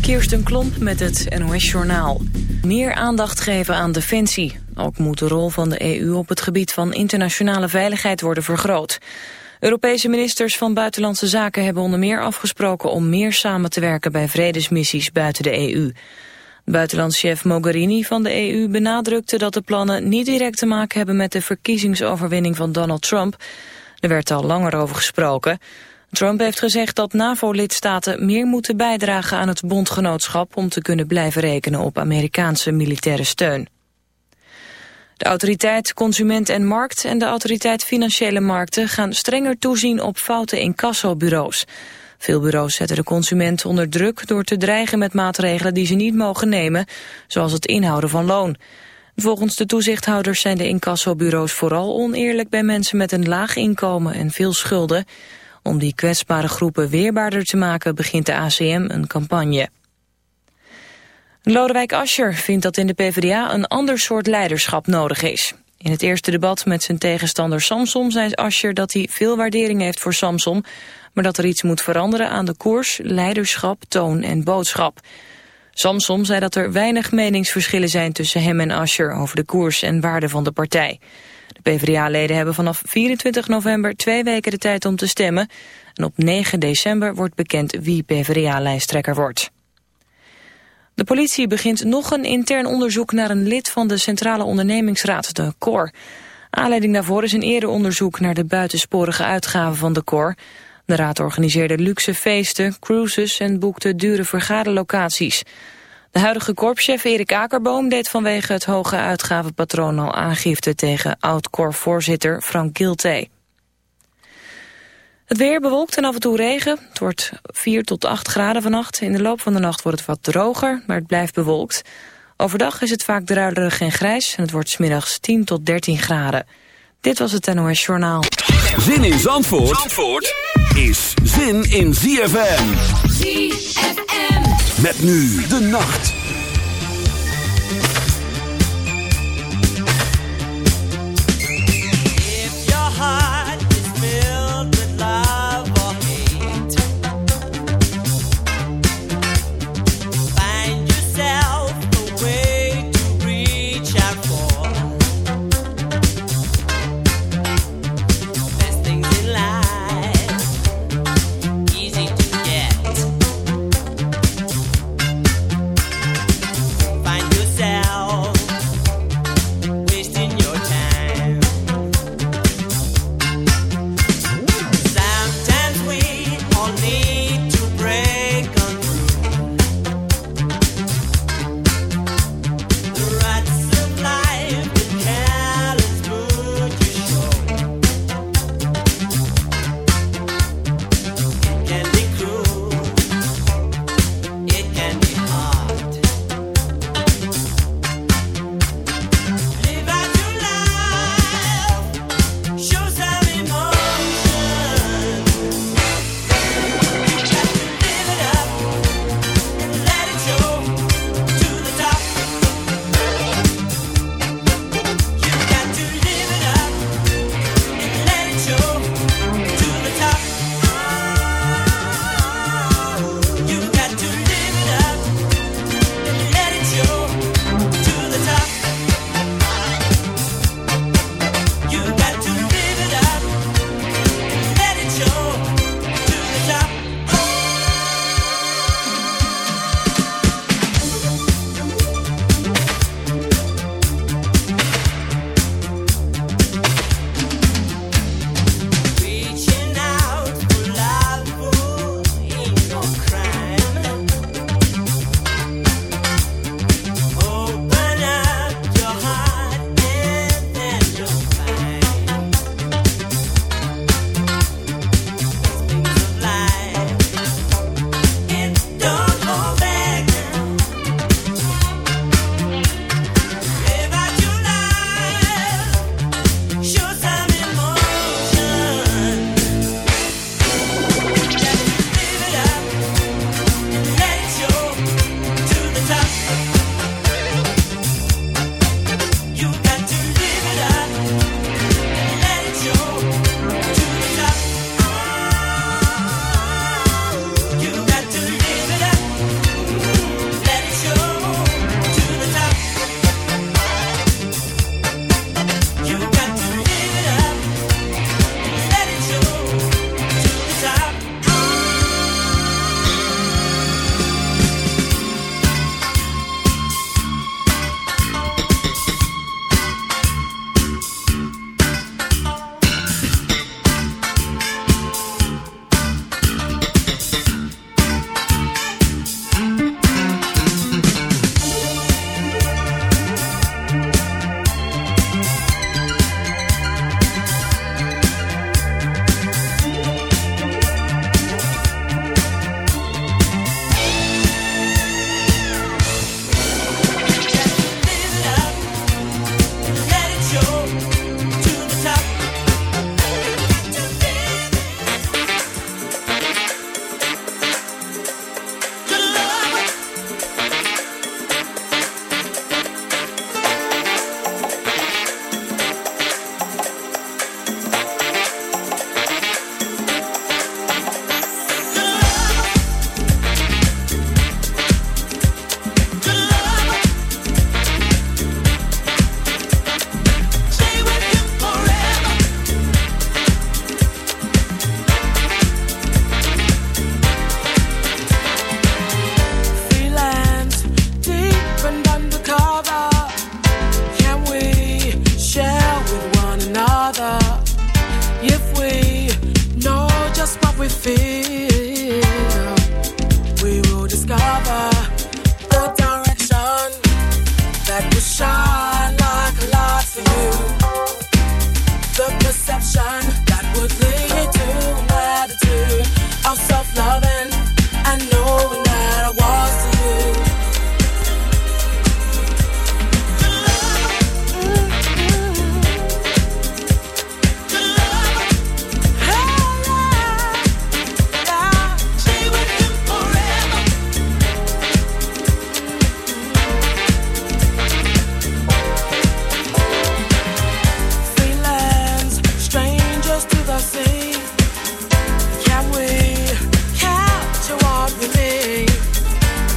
Kirsten Klomp met het NOS-journaal. Meer aandacht geven aan defensie. Ook moet de rol van de EU op het gebied van internationale veiligheid worden vergroot. Europese ministers van Buitenlandse Zaken hebben onder meer afgesproken om meer samen te werken bij vredesmissies buiten de EU. Buitenlandschef Mogherini van de EU benadrukte dat de plannen niet direct te maken hebben met de verkiezingsoverwinning van Donald Trump. Er werd al langer over gesproken. Trump heeft gezegd dat NAVO-lidstaten meer moeten bijdragen aan het bondgenootschap om te kunnen blijven rekenen op Amerikaanse militaire steun. De autoriteit Consument en Markt en de autoriteit Financiële Markten gaan strenger toezien op fouten in kassobureaus. Veel bureaus zetten de consument onder druk door te dreigen met maatregelen die ze niet mogen nemen, zoals het inhouden van loon. Volgens de toezichthouders zijn de incassobureaus vooral oneerlijk bij mensen met een laag inkomen en veel schulden. Om die kwetsbare groepen weerbaarder te maken begint de ACM een campagne. Lodewijk Asscher vindt dat in de PvdA een ander soort leiderschap nodig is. In het eerste debat met zijn tegenstander Samsom zei Asscher dat hij veel waardering heeft voor Samsom, maar dat er iets moet veranderen aan de koers, leiderschap, toon en boodschap. Samsom zei dat er weinig meningsverschillen zijn tussen hem en Asscher over de koers en waarde van de partij. De PvdA-leden hebben vanaf 24 november twee weken de tijd om te stemmen. En op 9 december wordt bekend wie PvdA-lijsttrekker wordt. De politie begint nog een intern onderzoek naar een lid van de Centrale Ondernemingsraad, de COR. Aanleiding daarvoor is een eerder onderzoek naar de buitensporige uitgaven van de COR. De raad organiseerde luxe feesten, cruises en boekte dure vergaderlocaties. De huidige korpschef Erik Akerboom deed vanwege het hoge uitgavenpatroon al aangifte tegen oud-korpsvoorzitter Frank Gilte. Het weer bewolkt en af en toe regen. Het wordt 4 tot 8 graden vannacht. In de loop van de nacht wordt het wat droger, maar het blijft bewolkt. Overdag is het vaak druilerig en grijs en het wordt smiddags 10 tot 13 graden. Dit was het NOS Journaal. Zin in Zandvoort, Zandvoort is zin in ZFM. ZFM. Met nu de nacht.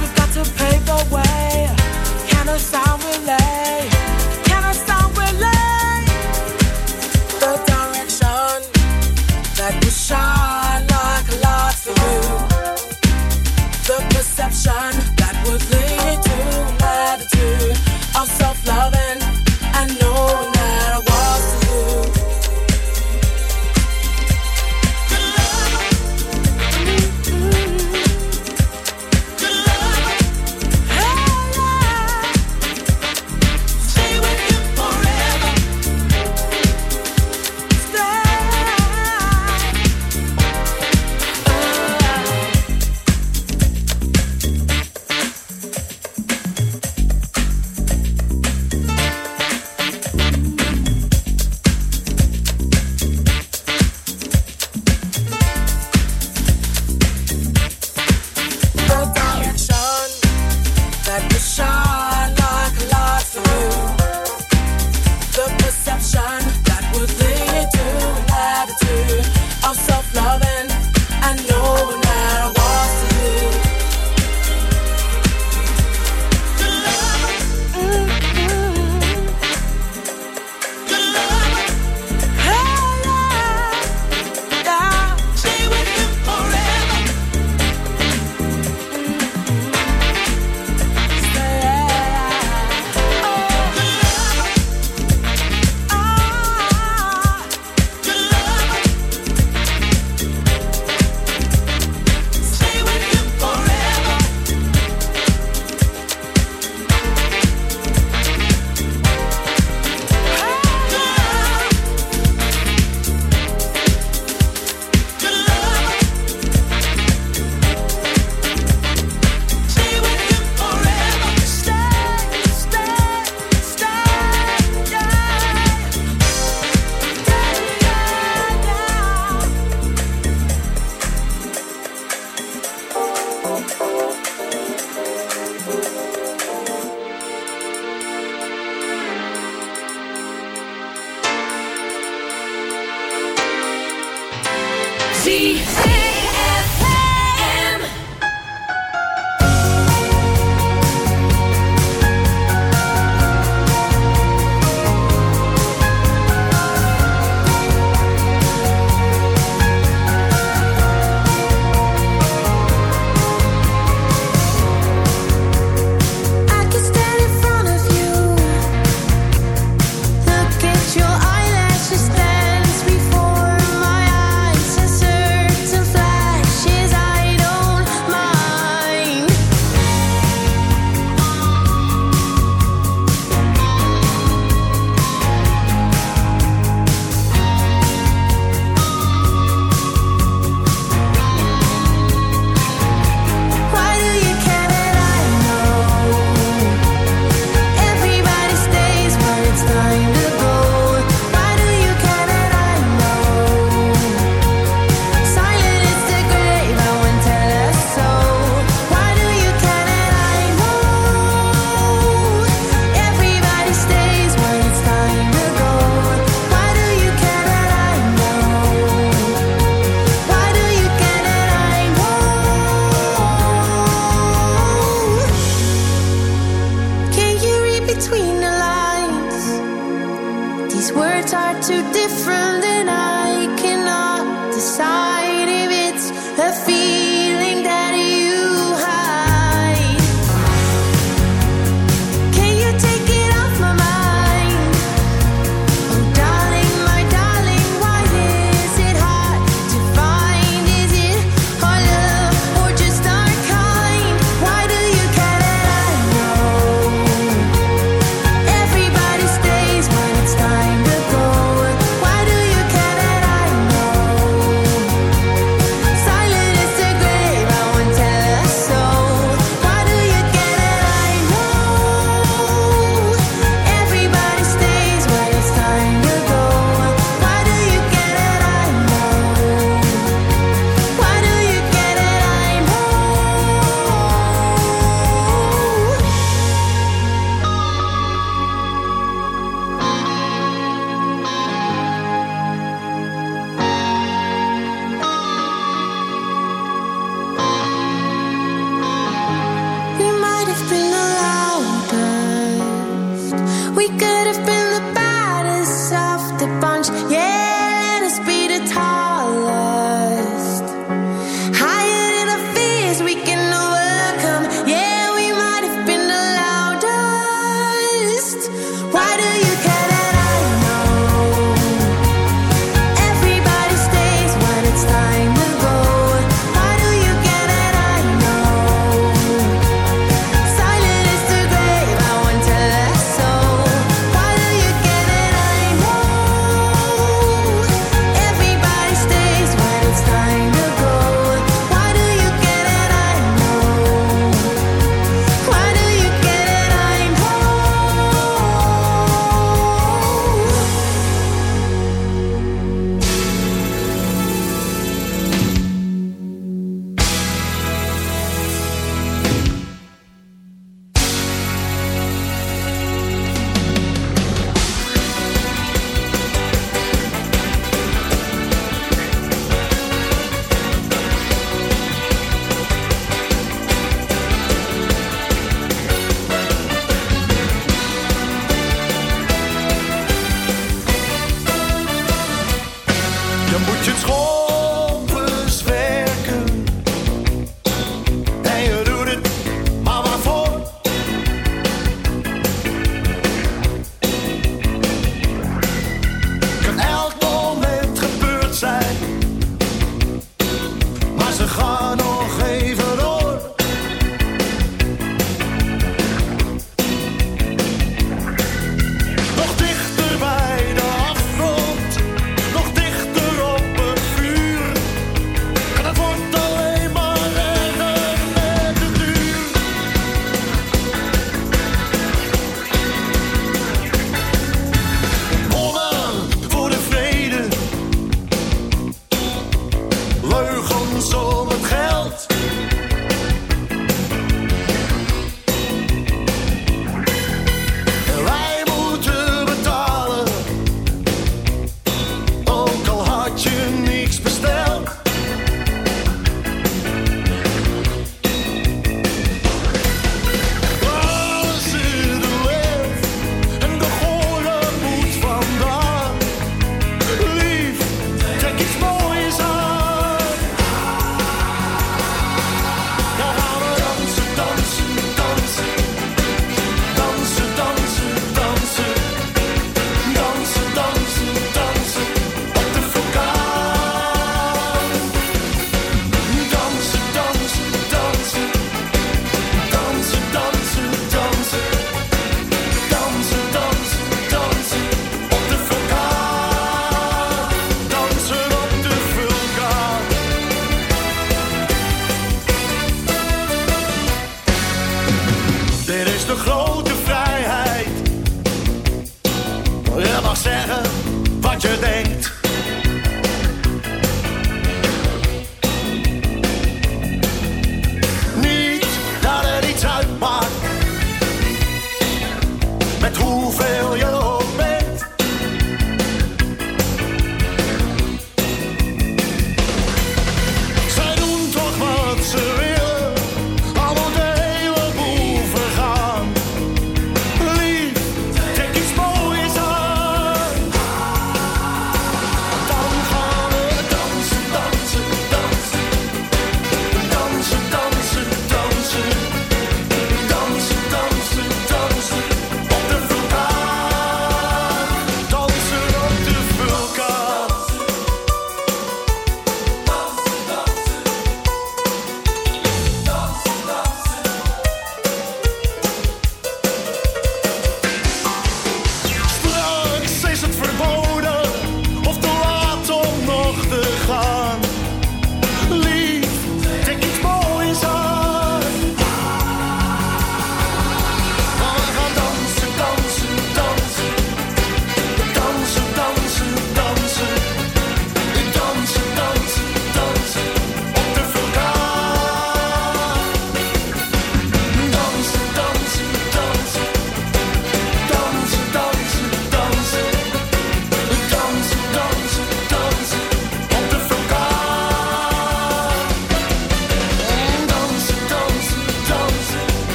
We've got to pave the way. Can't stop.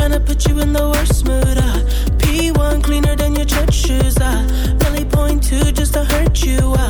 Trying to put you in the worst mood. Uh. P1 cleaner than your church shoes. Uh. Belly point two just to hurt you. Uh.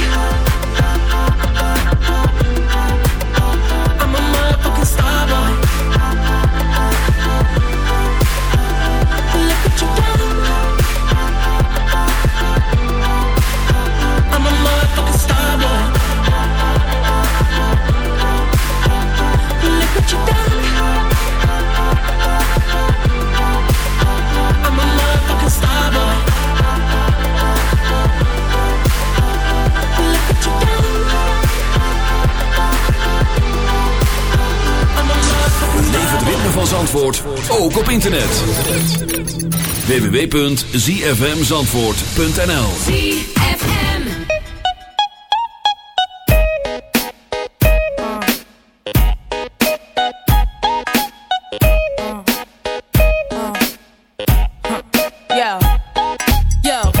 ook op internet. www.zfmzandvoort.nl Yo, yo.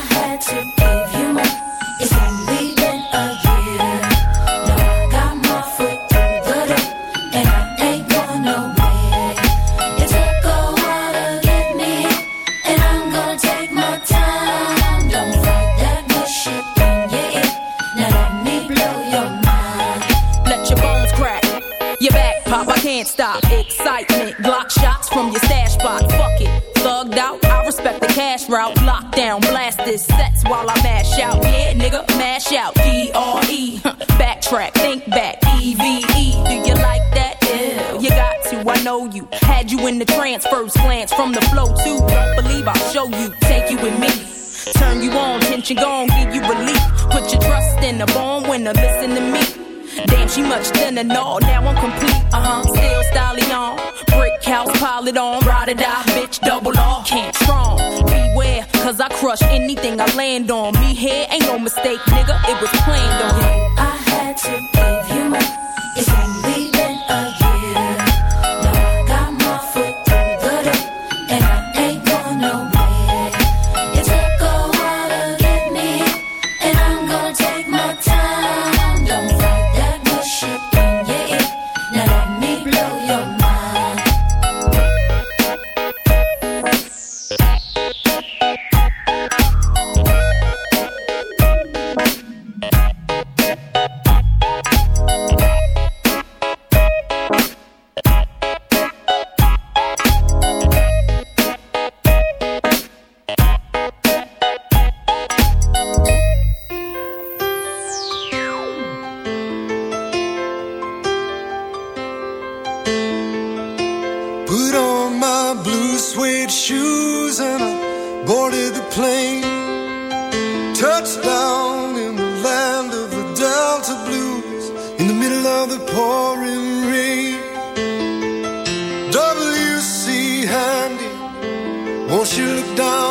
thinner, no, now I'm complete. Uh huh, still styling on. Brick house, pile it on. Ride or die, bitch, double off. Can't strong. Beware, cause I crush anything I land on. Me here ain't no mistake, boarded the plane. Touchdown in the land of the Delta Blues in the middle of the pouring rain. W.C. Handy, won't you look down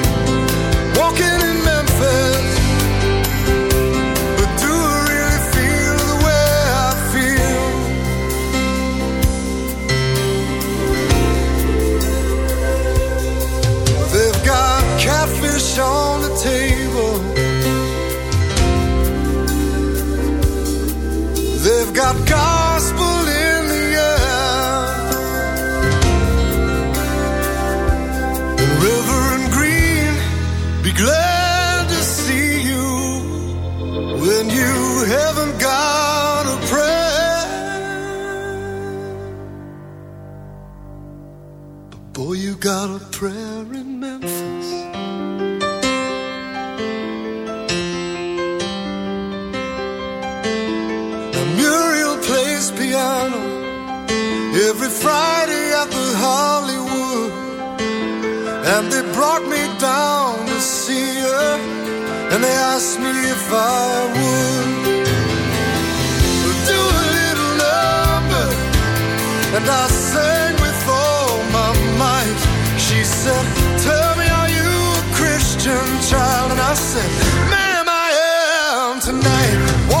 Haven't got a prayer. But boy, you got a prayer in Memphis. Now Muriel plays piano every Friday at the Hollywood. And they brought me down to see her, and they asked me if I would And I sang with all my might. She said, Tell me, are you a Christian child? And I said, Ma'am, I am tonight.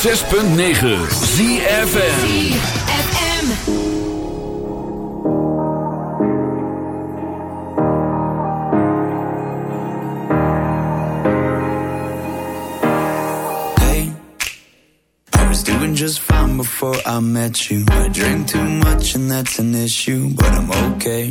106.9 doing just fine before I met you. I drink too much and that's an issue, but I'm okay.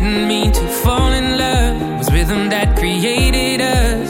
didn't mean to fall in love. Was rhythm that created us.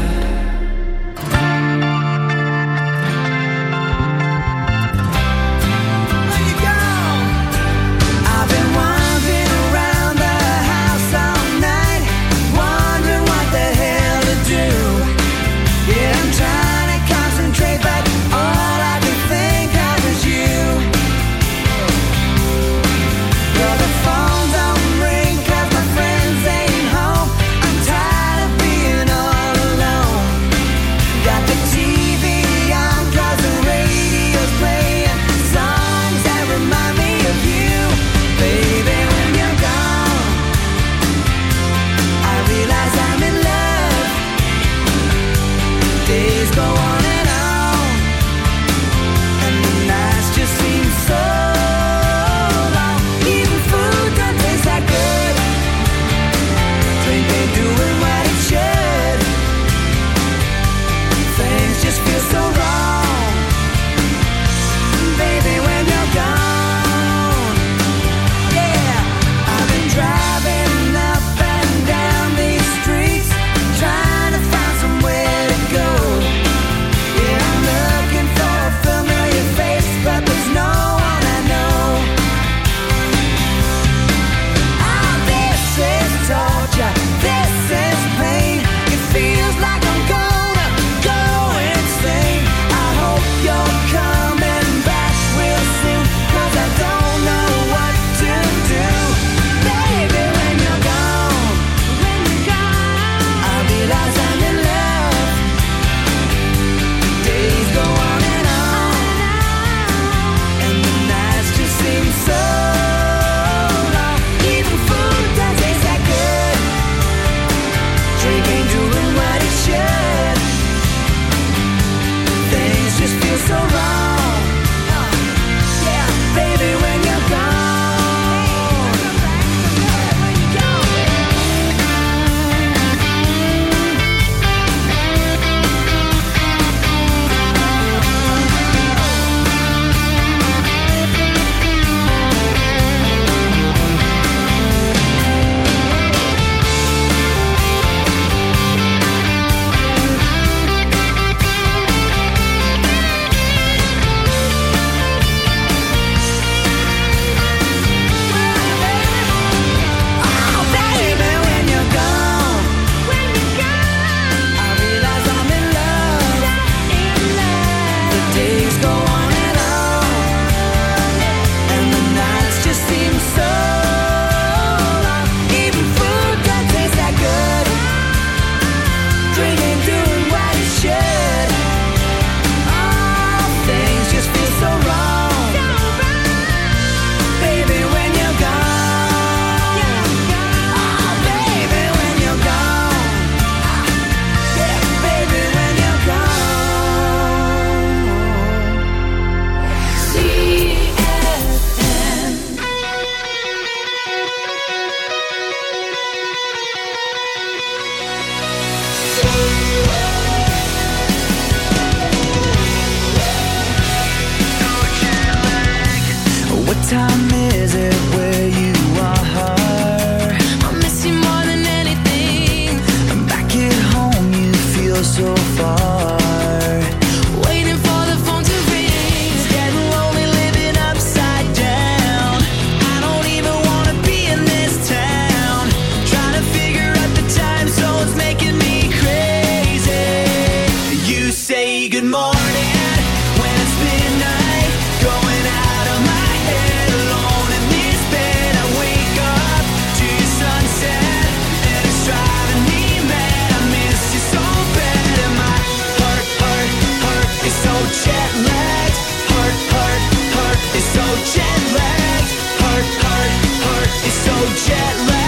jet lag.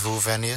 Avez-vous venir?